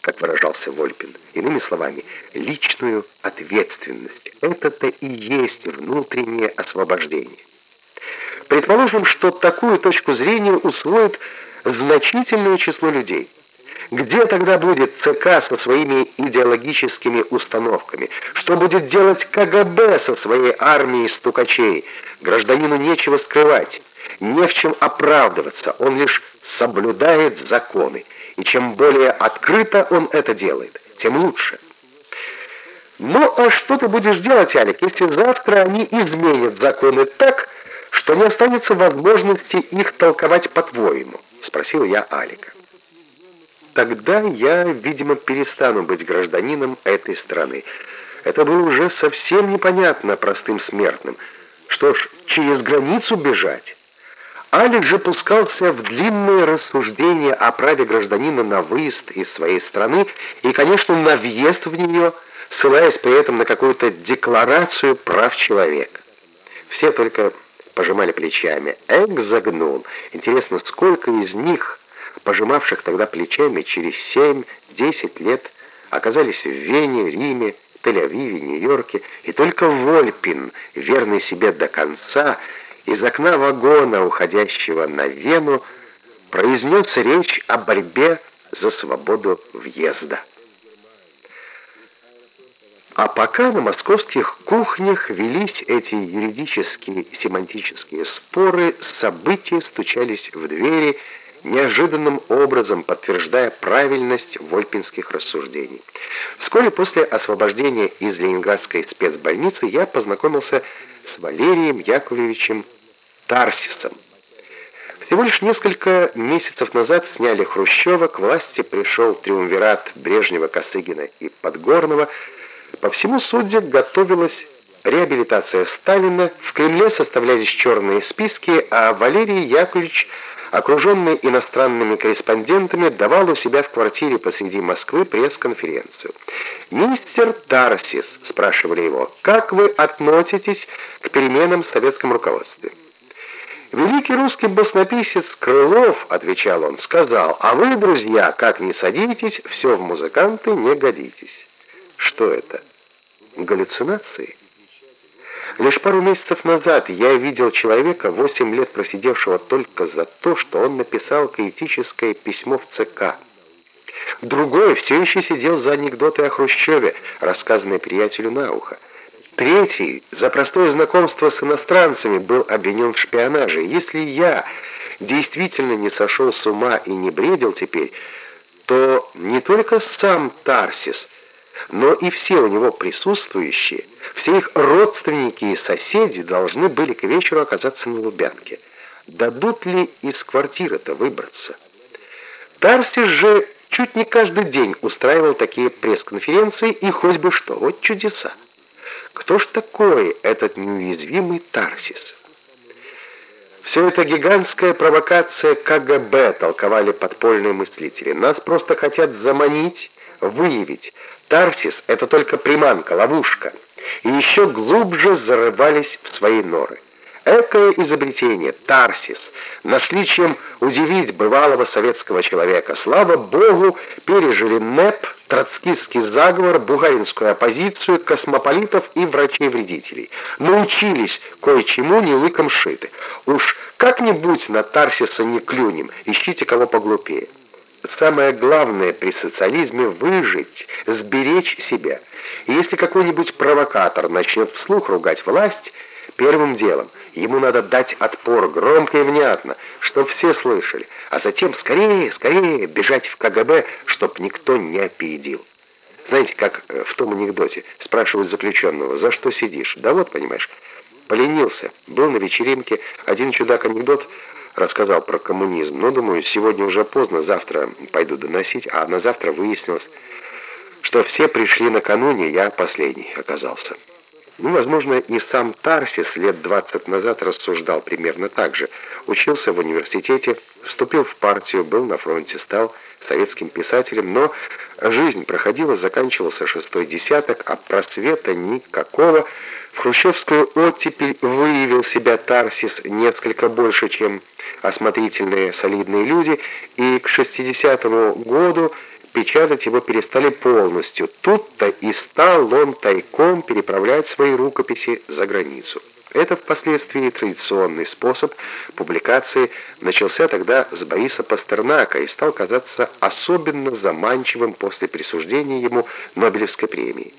как выражался Вольпин. Иными словами, личную ответственность. Это-то и есть внутреннее освобождение. Предположим, что такую точку зрения усвоит значительное число людей. Где тогда будет ЦК со своими идеологическими установками? Что будет делать КГБ со своей армией стукачей? Гражданину нечего скрывать, не в чем оправдываться, он лишь соблюдает законы. И чем более открыто он это делает, тем лучше. Ну а что ты будешь делать, Алик, если завтра они изменят законы так, что не останется возможности их толковать по-твоему? Спросил я Алика. Тогда я, видимо, перестану быть гражданином этой страны. Это было уже совсем непонятно простым смертным. Что ж, через границу бежать? Алик же пускался в длинные рассуждения о праве гражданина на выезд из своей страны и, конечно, на въезд в нее, ссылаясь при этом на какую-то декларацию прав человека. Все только пожимали плечами. Эк загнул. Интересно, сколько из них, пожимавших тогда плечами, через 7-10 лет оказались в Вене, Риме, Тель-Авиве, Нью-Йорке, и только Вольпин, верный себе до конца, из окна вагона, уходящего на Вену, произнес речь о борьбе за свободу въезда. А пока на московских кухнях велись эти юридические семантические споры, события стучались в двери, неожиданным образом подтверждая правильность вольпинских рассуждений. Вскоре после освобождения из Ленинградской спецбольницы я познакомился с Валерием Яковлевичем Тарсисом. Всего лишь несколько месяцев назад сняли Хрущева, к власти пришел триумвират Брежнева, Косыгина и Подгорного. По всему суде готовилась реабилитация Сталина, в Кремле составлялись черные списки, а Валерий Яковлевич, окруженный иностранными корреспондентами, давал у себя в квартире посреди Москвы пресс-конференцию. «Мистер Тарсис», — спрашивали его, — «как вы относитесь к переменам в советском руководстве?» Великий русский баснописец Крылов, отвечал он, сказал: "А вы, друзья, как ни садитесь, все в музыканты не годитесь". Что это? Галлюцинации? Лишь пару месяцев назад я видел человека, восемь лет просидевшего только за то, что он написал критическое письмо в ЦК. Другой все еще сидел за анекдоты о Хрущеве, рассказанные приятелю на ухо. Третий за простое знакомство с иностранцами был обвинен в шпионаже. Если я действительно не сошел с ума и не бредил теперь, то не только сам Тарсис, но и все у него присутствующие, все их родственники и соседи должны были к вечеру оказаться на Лубянке. Дадут ли из квартиры-то выбраться? Тарсис же чуть не каждый день устраивал такие пресс-конференции, и хоть бы что, вот чудеса. Кто ж такой этот неуязвимый Тарсис? Все это гигантская провокация КГБ, толковали подпольные мыслители. Нас просто хотят заманить, выявить. Тарсис — это только приманка, ловушка. И еще глубже зарывались в свои норы. Экое изобретение, Тарсис, нашли чем удивить бывалого советского человека. Слава Богу, пережили НЭП, троцкистский заговор, бугаринскую оппозицию, космополитов и врачей-вредителей. Научились кое-чему не лыком шиты. Уж как-нибудь на Тарсиса не клюнем, ищите кого поглупее. Самое главное при социализме — выжить, сберечь себя. И если какой-нибудь провокатор начнет вслух ругать власть — Первым делом ему надо дать отпор громко и внятно, чтоб все слышали, а затем скорее, скорее бежать в КГБ, чтоб никто не опередил. Знаете, как э, в том анекдоте спрашивают заключенного, за что сидишь? Да вот, понимаешь, поленился. Был на вечеринке, один чудак анекдот рассказал про коммунизм. Но, думаю, сегодня уже поздно, завтра пойду доносить, а на завтра выяснилось, что все пришли накануне, я последний оказался. Ну, возможно, и сам Тарсис лет 20 назад рассуждал примерно так же. Учился в университете, вступил в партию, был на фронте, стал советским писателем, но жизнь проходила, заканчивался шестой десяток, а просвета никакого. В хрущевскую оттепель выявил себя Тарсис несколько больше, чем осмотрительные солидные люди, и к 60-му году печатать его перестали полностью. Тут-то и стал он тайком переправлять свои рукописи за границу. Этот впоследствии традиционный способ публикации начался тогда с Бориса Пастернака и стал казаться особенно заманчивым после присуждения ему Нобелевской премии.